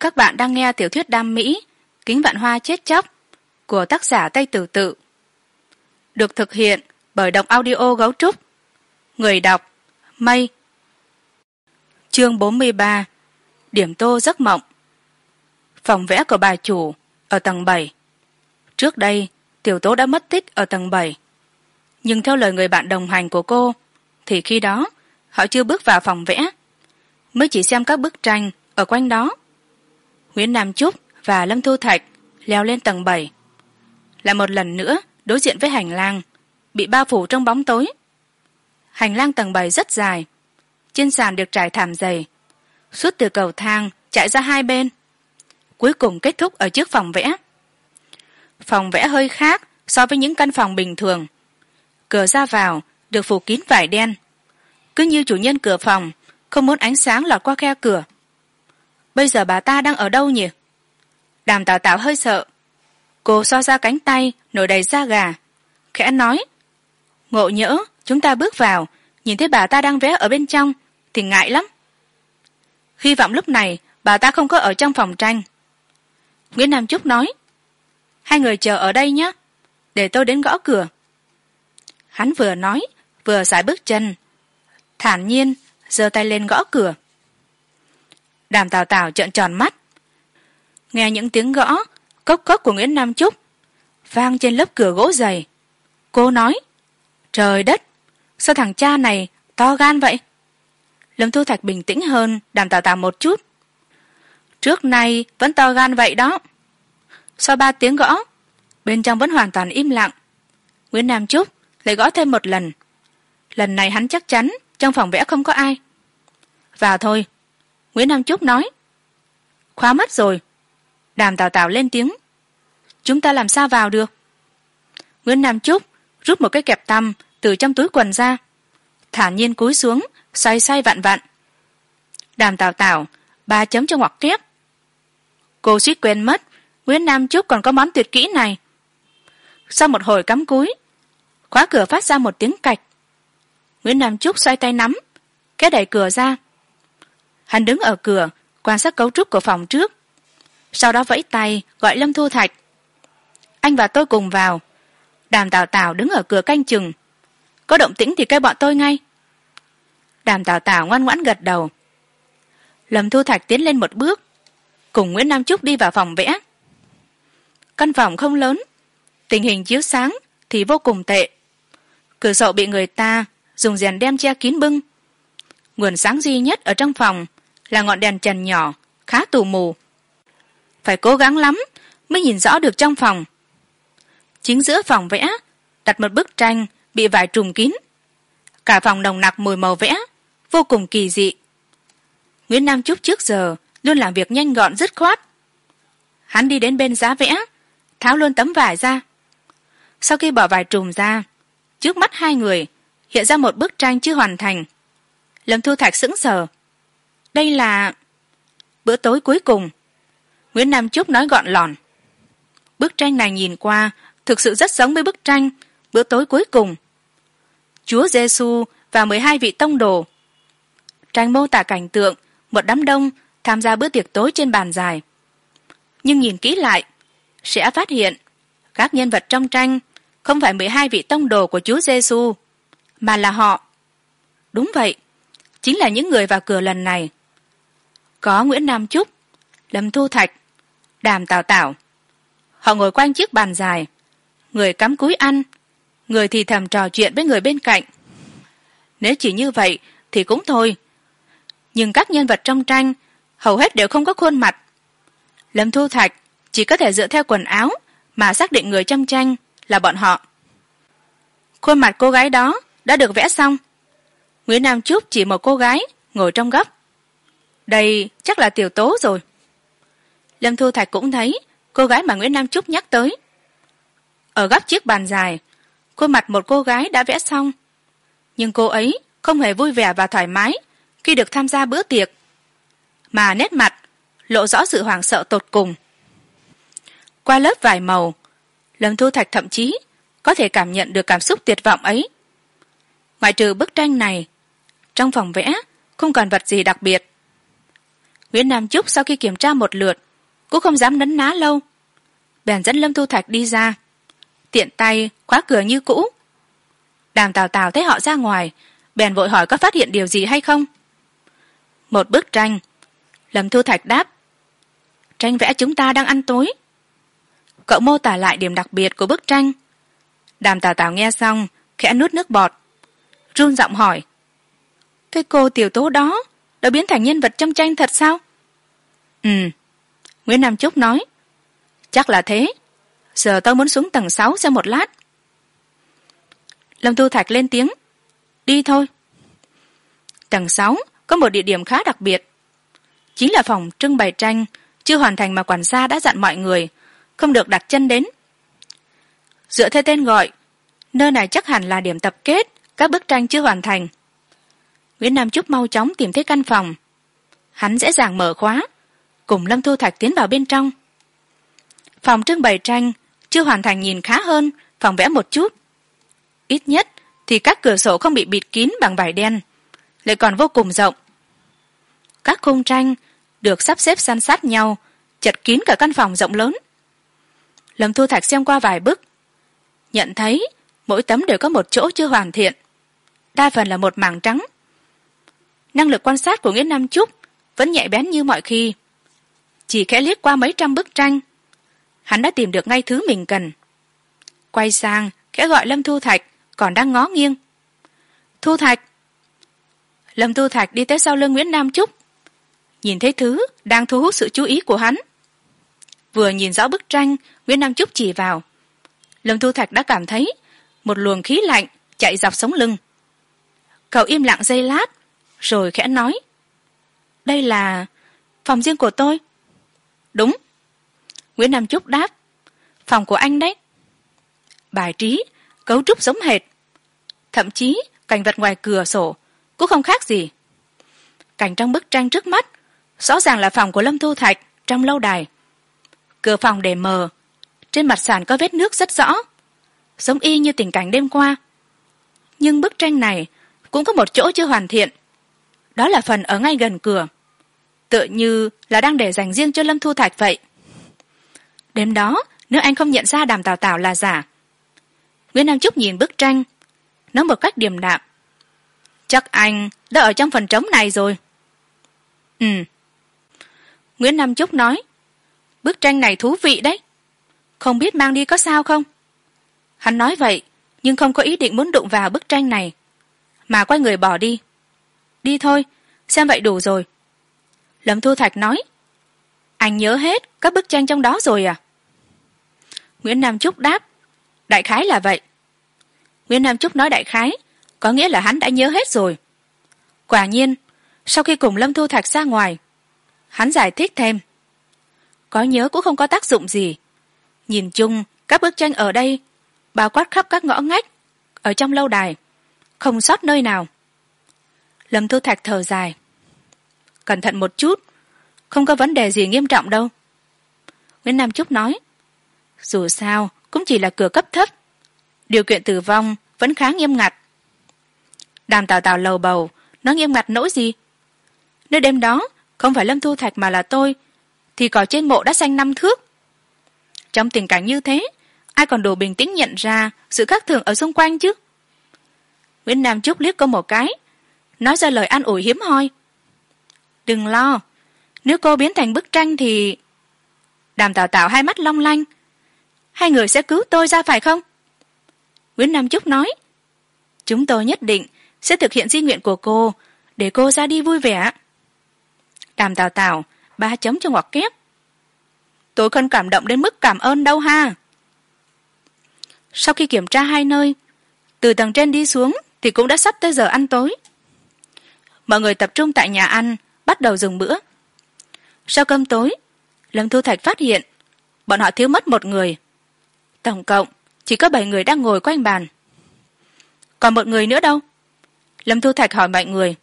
các bạn đang nghe tiểu thuyết đam mỹ, kính vạn hoa chết chóc, của tác giả tây tử tự. Được thực hiện bởi đọc audio gấu trúc. Người đọc mây chương bốn mươi ba, điểm tô giấc mộng. Phòng vẽ của bà chủ ở tầng bảy. Trước đây, tiểu tố đã mất tích ở tầng bảy. Nhưng theo lời người bạn đồng hành của cô, thì khi đó, họ chưa bước vào phòng vẽ. Mới chỉ xem các bức tranh ở quanh đó nguyễn nam trúc và lâm thu thạch leo lên tầng bảy. Lại một lần nữa, đối diện với hành lang, bị bao phủ trong bóng tối. Hành lang tầng bảy rất dài, trên sàn được trải thảm dày, suốt từ cầu thang chạy ra hai bên, cuối cùng kết thúc ở trước phòng vẽ. Phòng vẽ hơi khác so với những căn phòng bình thường. Cửa ra vào được phủ kín vải đen. Cứ như chủ nhân cửa phòng, không muốn ánh sáng lọt qua khe cửa bây giờ bà ta đang ở đâu nhỉ? Đàm tào tào hơi sợ. Cô so ra cánh tay, nổi đầy da gà. Khẽ nói, ngộ nhỡ, chúng ta bước vào. Nhìn thấy bà ta đang vẽ ở bên trong, thì ngại lắm. Hy vọng lúc này, bà ta không có ở trong phòng tranh. Nguyễn nam trúc nói, hai người chờ ở đây nhé, để tôi đến gõ cửa. Hắn vừa nói, vừa sải bước chân. Thản nhiên, giơ tay lên gõ cửa đàm tào tào trợn tròn mắt. Nghe những tiếng gõ, cốc cốc của nguyễn nam trúc, vang trên lớp cửa gỗ dày. Cô nói, trời đất, sao thằng cha này to gan vậy? Lâm thu thạch bình tĩnh hơn, đàm tào tào một chút. Trước nay vẫn to gan vậy đó. Sau ba tiếng gõ, bên trong vẫn hoàn toàn im lặng. Nguyễn nam trúc lại gõ thêm một lần. Lần này hắn chắc chắn trong phòng vẽ không có ai. Vào thôi nguyễn nam trúc nói. Khóa mất rồi. Đàm tào tào lên tiếng. Chúng ta làm sao vào được? Nguyễn nam trúc rút một cái kẹp tăm từ trong túi quần ra. Thản nhiên cúi xuống, xoay xoay vặn vặn đàm tào tào, ba chấm cho ngoặc kép cô suýt quên mất, nguyễn nam trúc còn có món tuyệt kỹ này. Sau một hồi cắm cúi, khóa cửa phát ra một tiếng cạch. Nguyễn nam trúc xoay tay nắm, kéo đẩy cửa ra hắn đứng ở cửa, quan sát cấu trúc của phòng trước. Sau đó vẫy tay, gọi lâm thu thạch. Anh và tôi cùng vào. Đàm tào tào đứng ở cửa canh chừng. Có động tĩnh thì kêu bọn tôi ngay. Đàm tào tào ngoan ngoãn gật đầu. Lâm thu thạch tiến lên một bước. Cùng nguyễn nam trúc đi vào phòng vẽ. Căn phòng không lớn. Tình hình chiếu sáng thì vô cùng tệ. Cửa sổ bị người ta dùng rèn đem che kín bưng. Nguồn sáng duy nhất ở trong phòng là ngọn đèn trần nhỏ, khá tù mù. Phải cố gắng lắm mới nhìn rõ được trong phòng. Chính giữa phòng vẽ, đặt một bức tranh bị vải trùm kín. Cả phòng nồng nặc mùi màu vẽ, vô cùng kỳ dị. Nguyễn nam trúc trước giờ luôn làm việc nhanh gọn, dứt khoát. Hắn đi đến bên giá vẽ, tháo luôn tấm vải ra. Sau khi bỏ vải trùm ra, trước mắt hai người, hiện ra một bức tranh chưa hoàn thành. Lâm thu thạch sững sờ đây là bữa tối cuối cùng. Nguyễn nam trúc nói gọn lòn bức tranh này nhìn qua, thực sự rất giống với bức tranh bữa tối cuối cùng. Chúa giê xu và mười hai vị tông đồ. Tranh mô tả cảnh tượng, một đám đông tham gia bữa tiệc tối trên bàn dài. Nhưng nhìn kỹ lại, sẽ phát hiện các nhân vật trong tranh không phải mười hai vị tông đồ của chúa giê xu mà là họ. Đúng vậy, chính là những người vào cửa lần này có nguyễn nam trúc, lâm thu thạch, đàm tào tảo. Họ ngồi quanh chiếc bàn dài. Người cắm cúi ăn, người thì thầm trò chuyện với người bên cạnh. Nếu chỉ như vậy thì cũng thôi. Nhưng các nhân vật trong tranh hầu hết đều không có khuôn mặt. Lâm thu thạch chỉ có thể dựa theo quần áo mà xác định người trong tranh là bọn họ. Khuôn mặt cô gái đó đã được vẽ xong. Nguyễn nam trúc chỉ một cô gái ngồi trong góc đây chắc là tiểu tố rồi. Lâm thu thạch cũng thấy, cô gái mà nguyễn nam trúc nhắc tới. Ở góc chiếc bàn dài, khuôn mặt một cô gái đã vẽ xong. Nhưng cô ấy không hề vui vẻ và thoải mái khi được tham gia bữa tiệc, mà nét mặt lộ rõ sự hoảng sợ tột cùng. Qua lớp vải màu, lâm thu thạch thậm chí có thể cảm nhận được cảm xúc tuyệt vọng ấy. Ngoại trừ bức tranh này, trong phòng vẽ không còn vật gì đặc biệt nguyễn nam trúc sau khi kiểm tra một lượt, cũng không dám nấn ná lâu. Bèn dẫn lâm thu thạch đi ra. Tiện tay khóa cửa như cũ. Đàm tào tào thấy họ ra ngoài, bèn vội hỏi có phát hiện điều gì hay không. Một bức tranh. Lâm thu thạch đáp, tranh vẽ chúng ta đang ăn tối. Cậu mô tả lại điểm đặc biệt của bức tranh. Đàm tào tào nghe xong, khẽ nuốt nước bọt, run giọng hỏi cái cô tiểu tố đó đã biến thành nhân vật trong tranh thật sao? Ừ. Nguyễn nam trúc nói. Chắc là thế. Giờ tôi muốn xuống tầng sáu xem một lát. Lâm tu thạch lên tiếng. Đi thôi. Tầng sáu có một địa điểm khá đặc biệt. Chính là phòng trưng bày tranh, chưa hoàn thành mà quản gia đã dặn mọi người, không được đặt chân đến. Dựa theo tên gọi, nơi này chắc hẳn là điểm tập kết, các bức tranh chưa hoàn thành nguyễn nam trúc mau chóng tìm thấy căn phòng. Hắn dễ dàng mở khóa, cùng lâm thu thạch tiến vào bên trong. Phòng trưng bày tranh chưa hoàn thành nhìn khá hơn, phòng vẽ một chút. Ít nhất thì các cửa sổ không bị bịt kín bằng vải đen, lại còn vô cùng rộng. Các khung tranh được sắp xếp san sát nhau, chật kín cả căn phòng rộng lớn. Lâm thu thạch xem qua vài bức, nhận thấy mỗi tấm đều có một chỗ chưa hoàn thiện. Đa phần là một mảng trắng năng lực quan sát của nguyễn nam trúc vẫn nhạy bén như mọi khi. Chỉ khẽ liếc qua mấy trăm bức tranh, hắn đã tìm được ngay thứ mình cần. Quay sang, khẽ gọi lâm thu thạch, còn đang ngó nghiêng. Thu thạch! Lâm thu thạch đi tới sau lưng nguyễn nam trúc nhìn thấy thứ đang thu hút sự chú ý của hắn. Vừa nhìn rõ bức tranh, nguyễn nam trúc chỉ vào. Lâm thu thạch đã cảm thấy một luồng khí lạnh chạy dọc sống lưng. Cậu im lặng giây lát rồi khẽ nói, đây là phòng riêng của tôi. Đúng. Nguyễn nam trúc đáp, phòng của anh đấy. Bài trí, cấu trúc giống hệt, thậm chí cảnh vật ngoài cửa sổ cũng không khác gì. Cảnh trong bức tranh trước mắt rõ ràng là phòng của lâm thu thạch trong lâu đài. Cửa phòng để mờ, trên mặt sàn có vết nước rất rõ, giống y như tình cảnh đêm qua. Nhưng bức tranh này cũng có một chỗ chưa hoàn thiện đó là phần ở ngay gần cửa. Tựa như là đang để dành riêng cho lâm thu thạch vậy. Đêm đó, nếu anh không nhận ra đàm tào tào là giả nguyễn nam trúc nhìn bức tranh, nói một cách điềm đạm. Chắc anh đã ở trong phần trống này rồi. Ừ. Nguyễn nam trúc nói, bức tranh này thú vị đấy. Không biết mang đi có sao không? Hắn nói vậy, nhưng không có ý định muốn đụng vào bức tranh này, mà quay người bỏ đi đi thôi, xem vậy đủ rồi. Lâm thu thạch nói, anh nhớ hết các bức tranh trong đó rồi à? Nguyễn nam trúc đáp, đại khái là vậy. Nguyễn nam trúc nói đại khái, có nghĩa là hắn đã nhớ hết rồi. Quả nhiên, sau khi cùng lâm thu thạch ra ngoài, hắn giải thích thêm, có nhớ cũng không có tác dụng gì. Nhìn chung, các bức tranh ở đây, bao quát khắp các ngõ ngách, ở trong lâu đài, không sót nơi nào lâm thu thạch thở dài. Cẩn thận một chút, không có vấn đề gì nghiêm trọng đâu. Nguyễn nam trúc nói, dù sao, cũng chỉ là cửa cấp thấp. Điều kiện tử vong vẫn khá nghiêm ngặt. Đàm tào tào lầu bầu nó nghiêm ngặt nỗi gì? Nếu đêm đó, không phải lâm thu thạch mà là tôi, thì cỏ trên mộ đã xanh năm thước. Trong tình cảnh như thế, ai còn đủ bình tĩnh nhận ra sự khác thường ở xung quanh chứ? Nguyễn nam trúc liếc cô một cái nói ra lời an ủi hiếm hoi. Đừng lo, nếu cô biến thành bức tranh thì đàm tào tạo hai mắt long lanh. Hai người sẽ cứu tôi ra phải không? Nguyễn nam trúc nói, chúng tôi nhất định sẽ thực hiện di nguyện của cô để cô ra đi vui vẻ. Đàm tào tào ba chấm cho ngoặc kép. Tôi không cảm động đến mức cảm ơn đâu ha. Sau khi kiểm tra hai nơi, từ tầng trên đi xuống thì cũng đã sắp tới giờ ăn tối mọi người tập trung tại nhà ăn, bắt đầu dùng bữa. Sau cơm tối, lâm thu thạch phát hiện bọn họ thiếu mất một người. Tổng cộng, chỉ có bảy người đang ngồi quanh bàn. Còn một người nữa đâu? Lâm thu thạch hỏi mọi người.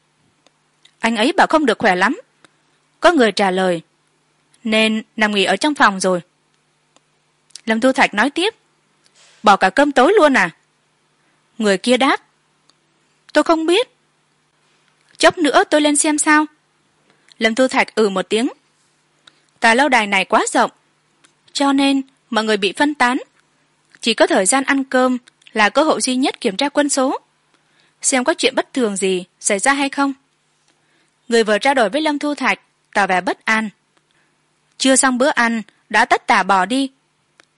Anh ấy bảo không được khỏe lắm. Có người trả lời, nên nằm nghỉ ở trong phòng rồi. Lâm thu thạch nói tiếp, bỏ cả cơm tối luôn à? Người kia đáp, tôi không biết chốc nữa tôi lên xem sao. Lâm thu thạch ừ một tiếng. Tòa lâu đài này quá rộng, cho nên mọi người bị phân tán. Chỉ có thời gian ăn cơm là cơ hội duy nhất kiểm tra quân số. Xem có chuyện bất thường gì xảy ra hay không. Người vừa trao đổi với lâm thu thạch, tỏ vẻ bất an. Chưa xong bữa ăn, đã tất tả bỏ đi.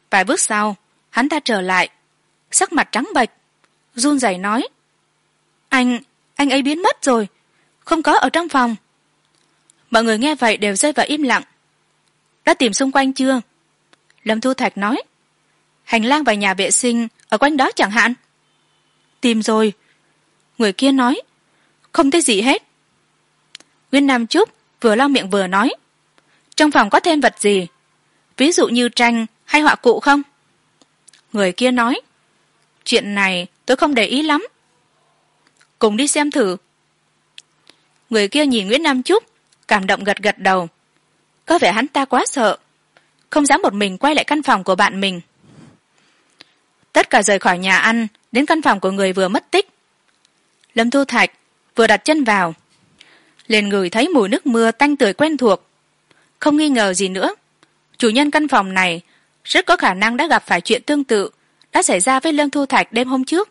Vài bước sau, hắn ta trở lại, sắc mặt trắng bệch, run rẩy nói, anh anh ấy biến mất rồi không có ở trong phòng. Mọi người nghe vậy đều rơi vào im lặng. Đã tìm xung quanh chưa? Lâm thu thạch nói. Hành lang và nhà vệ sinh ở quanh đó chẳng hạn. Tìm rồi. Người kia nói. Không thấy gì hết. Nguyên nam trúc vừa lau miệng vừa nói. Trong phòng có thêm vật gì? Ví dụ như tranh hay họa cụ không? Người kia nói. Chuyện này tôi không để ý lắm. Cùng đi xem thử người kia nhìn nguyễn nam trúc cảm động gật gật đầu. Có vẻ hắn ta quá sợ, không dám một mình quay lại căn phòng của bạn mình. Tất cả rời khỏi nhà ăn, đến căn phòng của người vừa mất tích. Lâm thu thạch vừa đặt chân vào, liền ngửi thấy mùi nước mưa tanh tưởi quen thuộc. Không nghi ngờ gì nữa, chủ nhân căn phòng này rất có khả năng đã gặp phải chuyện tương tự đã xảy ra với lâm thu thạch đêm hôm trước.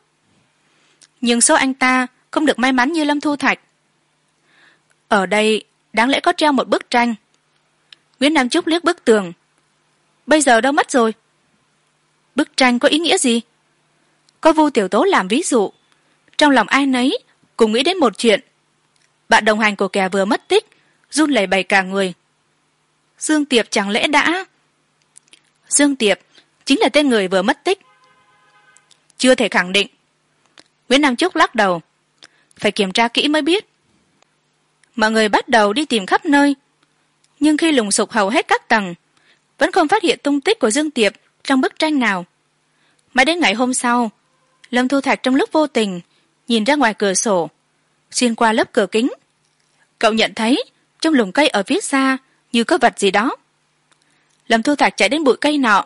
Nhưng số anh ta không được may mắn như lâm thu thạch ở đây, đáng lẽ có treo một bức tranh. Nguyễn nam trúc liếc bức tường. Bây giờ đâu mất rồi? Bức tranh có ý nghĩa gì? Có vu tiểu tố làm ví dụ. Trong lòng ai nấy, cùng nghĩ đến một chuyện. Bạn đồng hành của kẻ vừa mất tích, run lẩy bẩy cả người. Dương tiệp chẳng lẽ đã? Dương tiệp chính là tên người vừa mất tích. Chưa thể khẳng định. Nguyễn nam trúc lắc đầu. Phải kiểm tra kỹ mới biết mọi người bắt đầu đi tìm khắp nơi. Nhưng khi lùng sục hầu hết các tầng, vẫn không phát hiện tung tích của dương tiệp trong bức tranh nào. Mãi đến ngày hôm sau, lâm thu thạch trong lúc vô tình nhìn ra ngoài cửa sổ, xuyên qua lớp cửa kính. Cậu nhận thấy trong lùm cây ở phía xa như có vật gì đó. Lâm thu thạch chạy đến bụi cây nọ,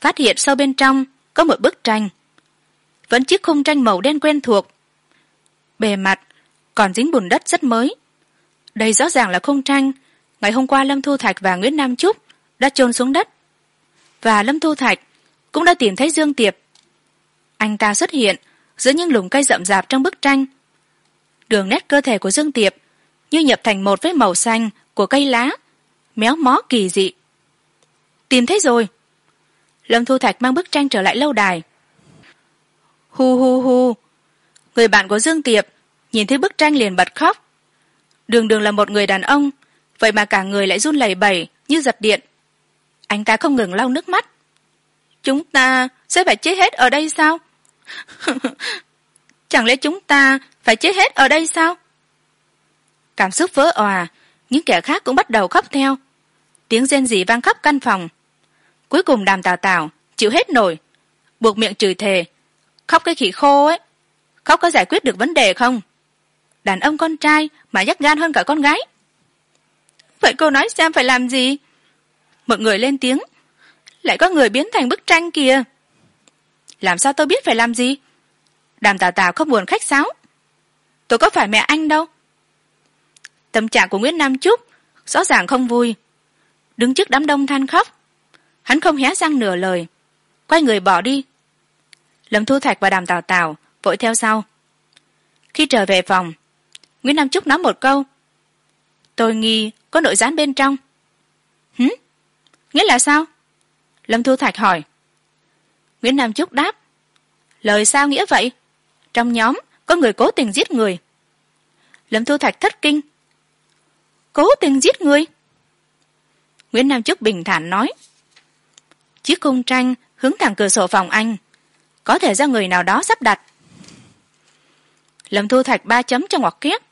phát hiện sau bên trong có một bức tranh. Vẫn chiếc khung tranh màu đen quen thuộc. Bề mặt còn dính bùn đất rất mới đây rõ ràng là khung tranh. Ngày hôm qua lâm thu thạch và nguyễn nam trúc đã chôn xuống đất. Và lâm thu thạch cũng đã tìm thấy dương tiệp. Anh ta xuất hiện giữa những lùm cây rậm rạp trong bức tranh. Đường nét cơ thể của dương tiệp như nhập thành một với màu xanh của cây lá, méo mó kỳ dị. Tìm thấy rồi. Lâm thu thạch mang bức tranh trở lại lâu đài. Hu hu hu. Người bạn của dương tiệp nhìn thấy bức tranh liền bật khóc đường đường là một người đàn ông, vậy mà cả người lại run lẩy bẩy như giật điện. Anh ta không ngừng lau nước mắt. Chúng ta sẽ phải chết hết ở đây sao? Chẳng lẽ chúng ta phải chết hết ở đây sao? Cảm xúc vỡ òa, những kẻ khác cũng bắt đầu khóc theo. Tiếng rên rỉ vang khắp căn phòng. Cuối cùng đàm tào tào, chịu hết nổi. Buộc miệng chửi thề, khóc cái khỉ khô ấy, khóc có giải quyết được vấn đề không? Đàn ông con trai mà nhắc gan hơn cả con gái. Vậy cô nói xem phải làm gì? Một người lên tiếng. Lại có người biến thành bức tranh kìa. Làm sao tôi biết phải làm gì? Đàm tào tào không buồn khách sáo. Tôi có phải mẹ anh đâu. Tâm trạng của nguyễn nam trúc rõ ràng không vui. Đứng trước đám đông than khóc. Hắn không hé răng nửa lời. Quay người bỏ đi. Lâm thu thạch và đàm tào tào vội theo sau. Khi trở về phòng nguyễn nam trúc nói một câu. Tôi nghi có nội gián bên trong. Hứ nghĩa là sao? Lâm thu thạch hỏi. Nguyễn nam trúc đáp. Lời sao nghĩa vậy? Trong nhóm có người cố tình giết người. Lâm thu thạch thất kinh. Cố tình giết người? Nguyễn nam trúc bình thản nói. Chiếc cung tranh hướng thẳng cửa sổ phòng anh. Có thể do người nào đó sắp đặt. Lâm thu thạch ba chấm cho ngoặc kép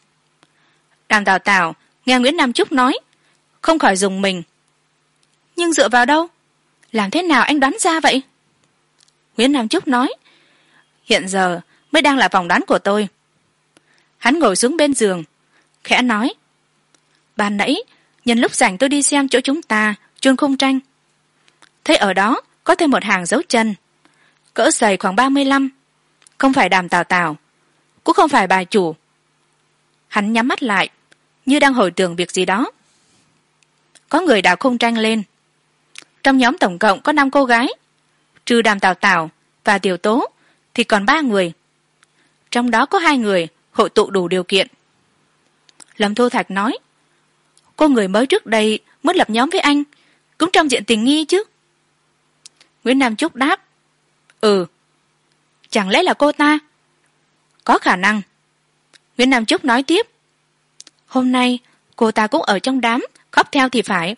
càng đào tào nghe nguyễn nam trúc nói, không khỏi dùng mình. Nhưng dựa vào đâu? Làm thế nào anh đoán ra vậy? Nguyễn nam trúc nói, hiện giờ mới đang là vòng đoán của tôi. Hắn ngồi xuống bên giường, khẽ nói, ban nãy, nhân lúc rảnh tôi đi xem chỗ chúng ta, chôn khung tranh. Thấy ở đó có thêm một hàng dấu chân, cỡ dày khoảng ba mươi lăm, không phải đàm tào tào cũng không phải bà chủ. Hắn nhắm mắt lại như đang hồi tưởng việc gì đó. Có người đào khung tranh lên. Trong nhóm tổng cộng có năm cô gái trừ đàm tào tào và tiểu tố, thì còn ba người. Trong đó có hai người hội tụ đủ điều kiện. Lâm thu thạch nói, cô người mới trước đây mới lập nhóm với anh, cũng trong diện tình nghi chứ. Nguyễn nam trúc đáp ừ chẳng lẽ là cô ta? Có khả năng. Nguyễn nam trúc nói tiếp hôm nay, cô ta cũng ở trong đám, khóc theo thì phải.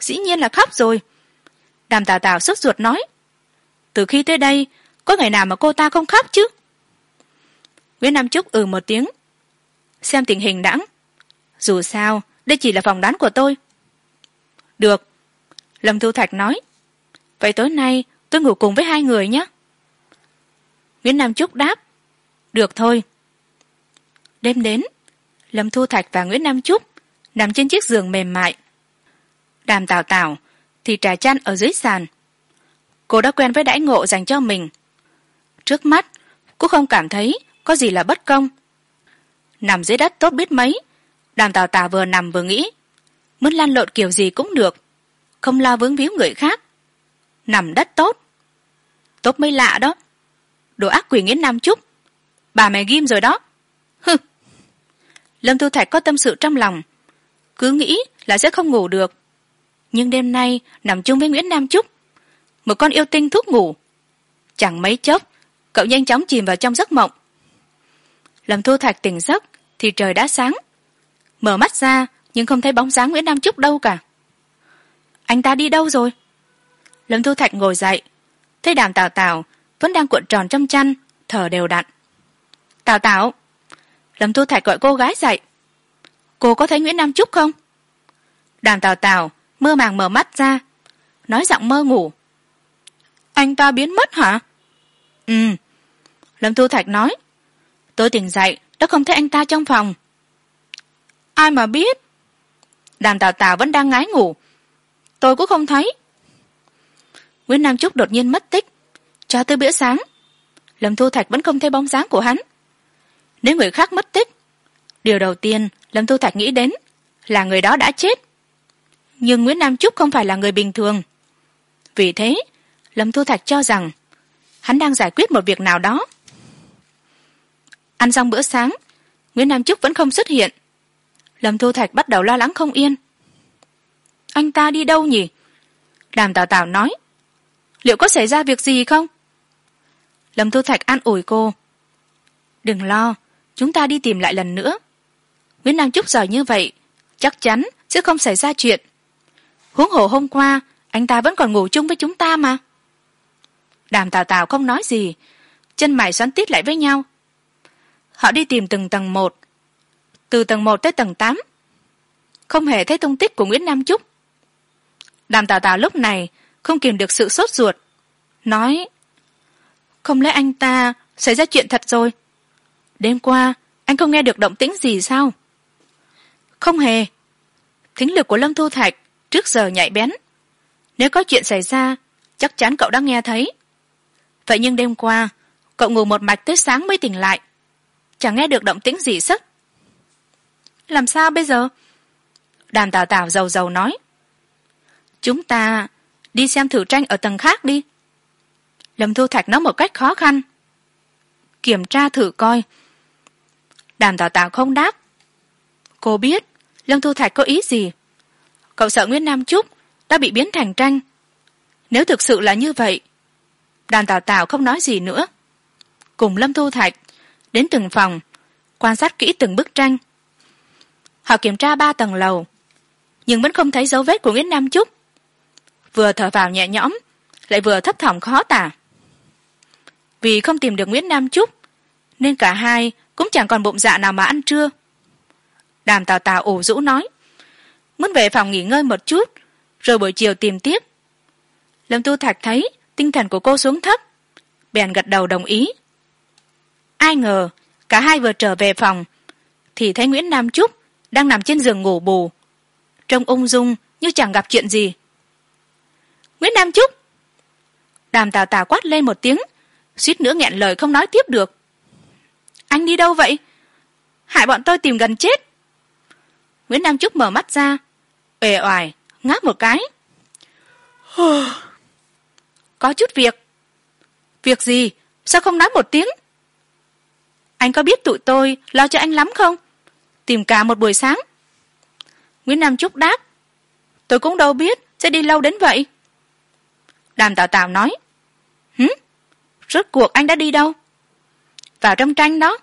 Dĩ nhiên là khóc rồi. Đàm tào tào sốt ruột nói, từ khi tới đây, có ngày nào mà cô ta không khóc chứ? Nguyễn nam trúc ừ một tiếng, xem tình hình đãng dù sao, đây chỉ là phòng đoán của tôi. Được. Lâm thu thạch nói, vậy tối nay tôi ngủ cùng với hai người nhé. Nguyễn nam trúc đáp, được thôi. Đêm đến lâm thu thạch và nguyễn nam trúc nằm trên chiếc giường mềm mại. Đàm tào tào thì trà chăn ở dưới sàn. Cô đã quen với đãi ngộ dành cho mình. Trước mắt, cô không cảm thấy có gì là bất công. Nằm dưới đất tốt biết mấy, đàm tào tào vừa nằm vừa nghĩ. Muốn lăn lộn kiểu gì cũng được, không lo vướng víu người khác. Nằm đất tốt. Tốt mới lạ đó. Đồ ác quỷ nghĩa nam trúc. Bà mày ghim rồi đó. Hừ lâm thu thạch có tâm sự trong lòng. Cứ nghĩ là sẽ không ngủ được. Nhưng đêm nay nằm chung với nguyễn nam trúc. Một con yêu tinh thuốc ngủ. Chẳng mấy chốc, cậu nhanh chóng chìm vào trong giấc mộng. Lâm thu thạch tỉnh giấc thì trời đã sáng. Mở mắt ra nhưng không thấy bóng dáng nguyễn nam trúc đâu cả. Anh ta đi đâu rồi? Lâm thu thạch ngồi dậy. Thấy đàm tào tào vẫn đang cuộn tròn trong chăn, thở đều đặn. Tào tào! Lâm thu thạch gọi cô gái dậy. Cô có thấy nguyễn nam trúc không? Đàm tào tào mơ màng mở mắt ra, nói giọng mơ ngủ. Anh ta biến mất hả? Ừ. Lâm thu thạch nói. Tôi tỉnh dậy đã không thấy anh ta trong phòng. Ai mà biết? Đàm tào tào vẫn đang ngái ngủ. Tôi cũng không thấy. Nguyễn nam trúc đột nhiên mất tích. Cho tới bữa sáng, lâm thu thạch vẫn không thấy bóng dáng của hắn nếu người khác mất tích, điều đầu tiên lâm thu thạch nghĩ đến là người đó đã chết. Nhưng nguyễn nam trúc không phải là người bình thường. Vì thế, lâm thu thạch cho rằng hắn đang giải quyết một việc nào đó. Ăn xong bữa sáng, nguyễn nam trúc vẫn không xuất hiện. Lâm thu thạch bắt đầu lo lắng không yên. Anh ta đi đâu nhỉ? Đàm tào tào nói. Liệu có xảy ra việc gì không? Lâm thu thạch an ủi cô. Đừng lo chúng ta đi tìm lại lần nữa. Nguyễn nam trúc giỏi như vậy, chắc chắn sẽ không xảy ra chuyện. Huống hồ hôm qua, anh ta vẫn còn ngủ chung với chúng ta mà. Đàm tào tào không nói gì, chân mày xoắn tít lại với nhau. Họ đi tìm từng tầng một, từ tầng một tới tầng tám. Không hề thấy tung tích của nguyễn nam trúc. Đàm tào tào lúc này không kìm được sự sốt ruột, nói, không lẽ anh ta xảy ra chuyện thật rồi? Đêm qua, anh không nghe được động tĩnh gì sao? Không hề. Thính lực của lâm thu thạch trước giờ nhạy bén. Nếu có chuyện xảy ra, chắc chắn cậu đã nghe thấy. Vậy nhưng đêm qua, cậu ngủ một mạch tới sáng mới tỉnh lại. Chẳng nghe được động tĩnh gì sức. Làm sao bây giờ? Đàm tào tào giàu giàu nói. Chúng ta đi xem thử tranh ở tầng khác đi. Lâm thu thạch nói một cách khó khăn. Kiểm tra thử coi đàm tào tào không đáp. Cô biết, lâm thu thạch có ý gì? Cậu sợ nguyễn nam trúc đã bị biến thành tranh. Nếu thực sự là như vậy đàn tào tào không nói gì nữa. Cùng lâm thu thạch đến từng phòng, quan sát kỹ từng bức tranh. Họ kiểm tra ba tầng lầu, nhưng vẫn không thấy dấu vết của nguyễn nam trúc. Vừa thở vào nhẹ nhõm, lại vừa thấp thỏm khó tả. Vì không tìm được nguyễn nam trúc, nên cả hai cũng chẳng còn bụng dạ nào mà ăn trưa. Đàm tào tào ủ rũ nói, muốn về phòng nghỉ ngơi một chút, rồi buổi chiều tìm tiếp. Lâm tu thạch thấy tinh thần của cô xuống thấp, bèn gật đầu đồng ý. Ai ngờ, cả hai vừa trở về phòng, thì thấy nguyễn nam trúc đang nằm trên giường ngủ bù. Trông ung dung như chẳng gặp chuyện gì. Nguyễn nam trúc! Đàm tào tào quát lên một tiếng, suýt nữa nghẹn lời không nói tiếp được anh đi đâu vậy? Hại bọn tôi tìm gần chết. Nguyễn nam trúc mở mắt ra, uể oải, ngáp một cái. Có chút việc. Việc gì? Sao không nói một tiếng? Anh có biết tụi tôi lo cho anh lắm không? Tìm cả một buổi sáng. Nguyễn nam trúc đáp, tôi cũng đâu biết sẽ đi lâu đến vậy. Đàm tào tào nói hứ rốt cuộc anh đã đi đâu? Vào trong tranh đó.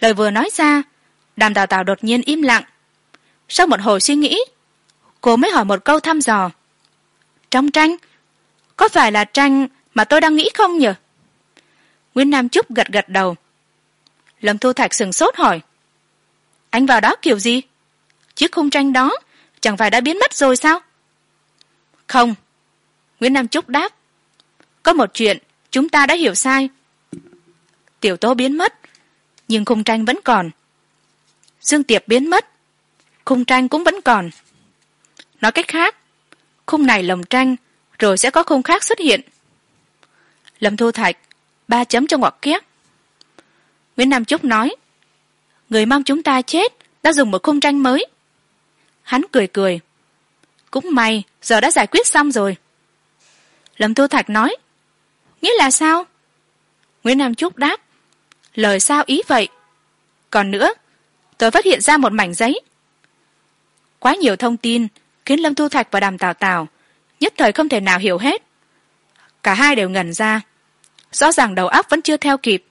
Lời vừa nói ra, đàm tào tào đột nhiên im lặng. Sau một hồi suy nghĩ, cô mới hỏi một câu thăm dò. Trong tranh, có phải là tranh mà tôi đang nghĩ không nhỉ? Nguyễn nam trúc gật gật đầu. Lâm thu thạch sừng sốt hỏi. Anh vào đó kiểu gì? Chiếc khung tranh đó chẳng phải đã biến mất rồi sao? Không. Nguyễn nam trúc đáp. Có một chuyện chúng ta đã hiểu sai tiểu tố biến mất, nhưng khung tranh vẫn còn. Dương tiệp biến mất, khung tranh cũng vẫn còn. Nói cách khác, khung này lồng tranh rồi sẽ có khung khác xuất hiện. Lâm thu thạch, ba chấm cho ngoặc kép nguyễn nam trúc nói, người mong chúng ta chết đã dùng một khung tranh mới. Hắn cười cười, cũng may, giờ đã giải quyết xong rồi. Lâm thu thạch nói, nghĩa là sao? Nguyễn nam trúc đáp lời sao ý vậy? Còn nữa, tôi phát hiện ra một mảnh giấy. Quá nhiều thông tin khiến lâm thu thạch và đàm tào tào nhất thời không thể nào hiểu hết. Cả hai đều ngẩn ra. Rõ ràng đầu óc vẫn chưa theo kịp.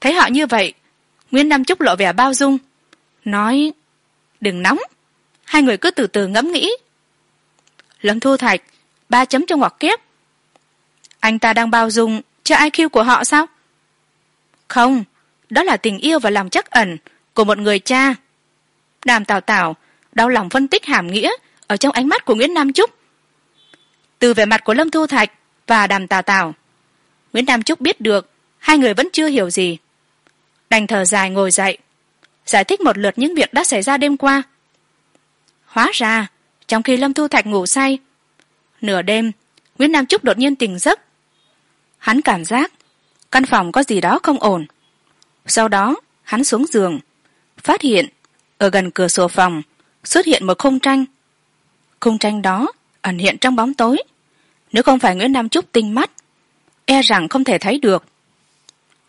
Thấy họ như vậy nguyễn nam trúc lộ vẻ bao dung, nói, đừng nóng. Hai người cứ từ từ ngẫm nghĩ. Lâm thu thạch ba chấm trong ngoặc kép anh ta đang bao dung cho iq của họ sao? Không, đó là tình yêu và lòng chắc ẩn của một người cha. Đàm tào tào đau lòng phân tích hàm nghĩa ở trong ánh mắt của nguyễn nam trúc từ vẻ mặt của lâm thu thạch và đàm tào tào, nguyễn nam trúc biết được hai người vẫn chưa hiểu gì. Đành thở dài ngồi dậy, giải thích một lượt những việc đã xảy ra đêm qua. Hóa ra, trong khi lâm thu thạch ngủ say, nửa đêm, nguyễn nam trúc đột nhiên tỉnh giấc. Hắn cảm giác căn phòng có gì đó không ổn. Sau đó, hắn xuống giường, phát hiện ở gần cửa sổ phòng xuất hiện một khung tranh. Khung tranh đó ẩn hiện trong bóng tối. Nếu không phải nguyễn nam trúc tinh mắt e rằng không thể thấy được.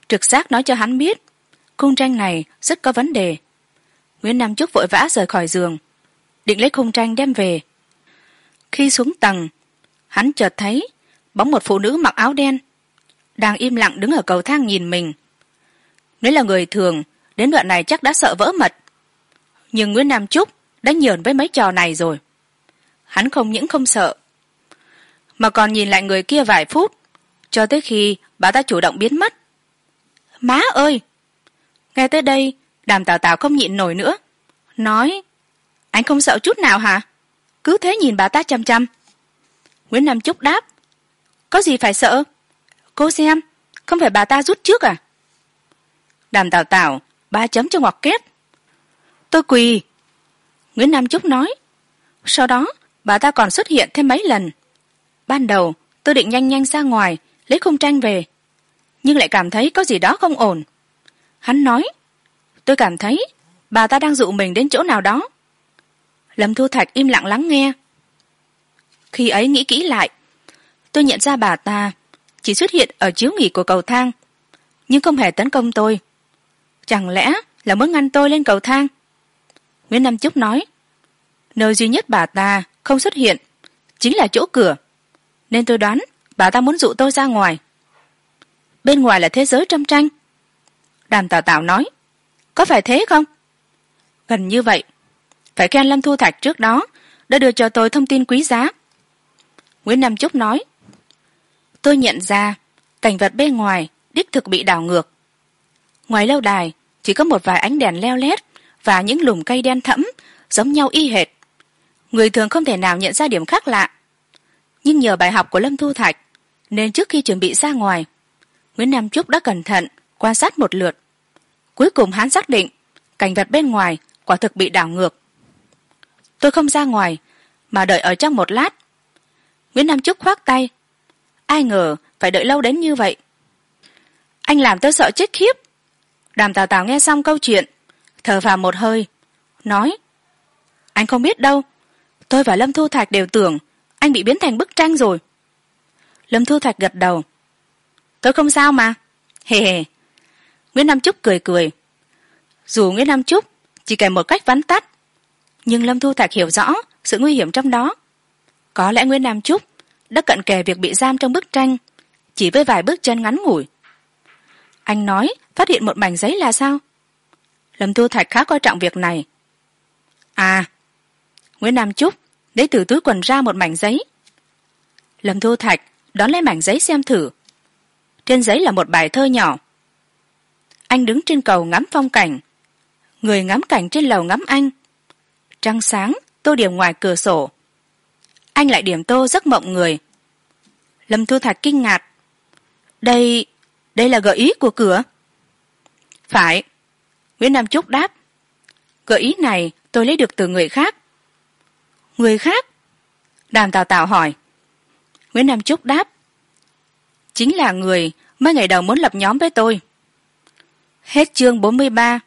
Trực giác nói cho hắn biết, khung tranh này rất có vấn đề. Nguyễn nam trúc vội vã rời khỏi giường, định lấy khung tranh đem về. Khi xuống tầng, hắn chợt thấy bóng một phụ nữ mặc áo đen đang im lặng đứng ở cầu thang nhìn mình. Nếu là người thường, đến đoạn này chắc đã sợ vỡ mật. Nhưng nguyễn nam trúc đã nhờn với mấy trò này rồi. Hắn không những không sợ, mà còn nhìn lại người kia vài phút, cho tới khi bà ta chủ động biến mất. Má ơi! Nghe tới đây, đàm tào tào không nhịn nổi nữa, nói, anh không sợ chút nào hả? Cứ thế nhìn bà ta chăm chăm. Nguyễn nam trúc đáp, có gì phải sợ? Cô xem, không phải bà ta rút trước à? Đàm tào tào, ba chấm cho ngoặc kép tôi quỳ. Nguyễn nam trúc nói, sau đó, bà ta còn xuất hiện thêm mấy lần. Ban đầu, tôi định nhanh nhanh ra ngoài, lấy khung tranh về, nhưng lại cảm thấy có gì đó không ổn. Hắn nói, tôi cảm thấy bà ta đang dụ mình đến chỗ nào đó. Lâm thu thạch im lặng lắng nghe. Khi ấy nghĩ kỹ lại, tôi nhận ra bà ta chỉ xuất hiện ở chiếu nghỉ của cầu thang. Nhưng không hề tấn công tôi. Chẳng lẽ là muốn ngăn tôi lên cầu thang? Nguyễn nam trúc nói, nơi duy nhất bà ta không xuất hiện chính là chỗ cửa, nên tôi đoán bà ta muốn dụ tôi ra ngoài. Bên ngoài là thế giới trong tranh. Đàm tào tào nói, có phải thế không? Gần như vậy. Phải khen lâm thu thạch trước đó đã đưa cho tôi thông tin quý giá. Nguyễn nam trúc nói tôi nhận ra, cảnh vật bên ngoài đích thực bị đảo ngược. Ngoài lâu đài, chỉ có một vài ánh đèn leo lét và những lùm cây đen thẫm giống nhau y hệt. Người thường không thể nào nhận ra điểm khác lạ. Nhưng nhờ bài học của lâm thu thạch, nên trước khi chuẩn bị ra ngoài, nguyễn nam trúc đã cẩn thận quan sát một lượt. Cuối cùng hắn xác định cảnh vật bên ngoài quả thực bị đảo ngược. Tôi không ra ngoài, mà đợi ở trong một lát. Nguyễn nam trúc khoác tay ai ngờ, phải đợi lâu đến như vậy. Anh làm tôi sợ chết khiếp. Đàm tào tào nghe xong câu chuyện, thở vào một hơi, nói, anh không biết đâu, tôi và lâm thu thạch đều tưởng anh bị biến thành bức tranh rồi. Lâm thu thạch gật đầu tôi không sao mà. Hề hề. Nguyễn nam trúc cười cười, dù nguyễn nam trúc chỉ kể một cách vắn tắt, nhưng lâm thu thạch hiểu rõ sự nguy hiểm trong đó. Có lẽ nguyễn nam trúc đã cận kề việc bị giam trong bức tranh, chỉ với vài bước chân ngắn ngủi. Anh nói, phát hiện một mảnh giấy là sao? Lâm thu thạch khá coi trọng việc này. À nguyễn nam trúc lấy từ túi quần ra một mảnh giấy. Lâm thu thạch đón lấy mảnh giấy xem thử. Trên giấy là một bài thơ nhỏ. Anh đứng trên cầu ngắm phong cảnh. Người ngắm cảnh trên lầu ngắm anh. Trăng sáng, tô điểm ngoài cửa sổ anh lại điểm tô giấc mộng người. Lâm thu thạch kinh ngạc. Đây đây là gợi ý của cửa. Phải. Nguyễn nam trúc đáp. Gợi ý này tôi lấy được từ người khác. Người khác? Đàm tào tào hỏi. Nguyễn nam trúc đáp. Chính là người mấy ngày đầu muốn lập nhóm với tôi. Hết chương bốn mươi ba.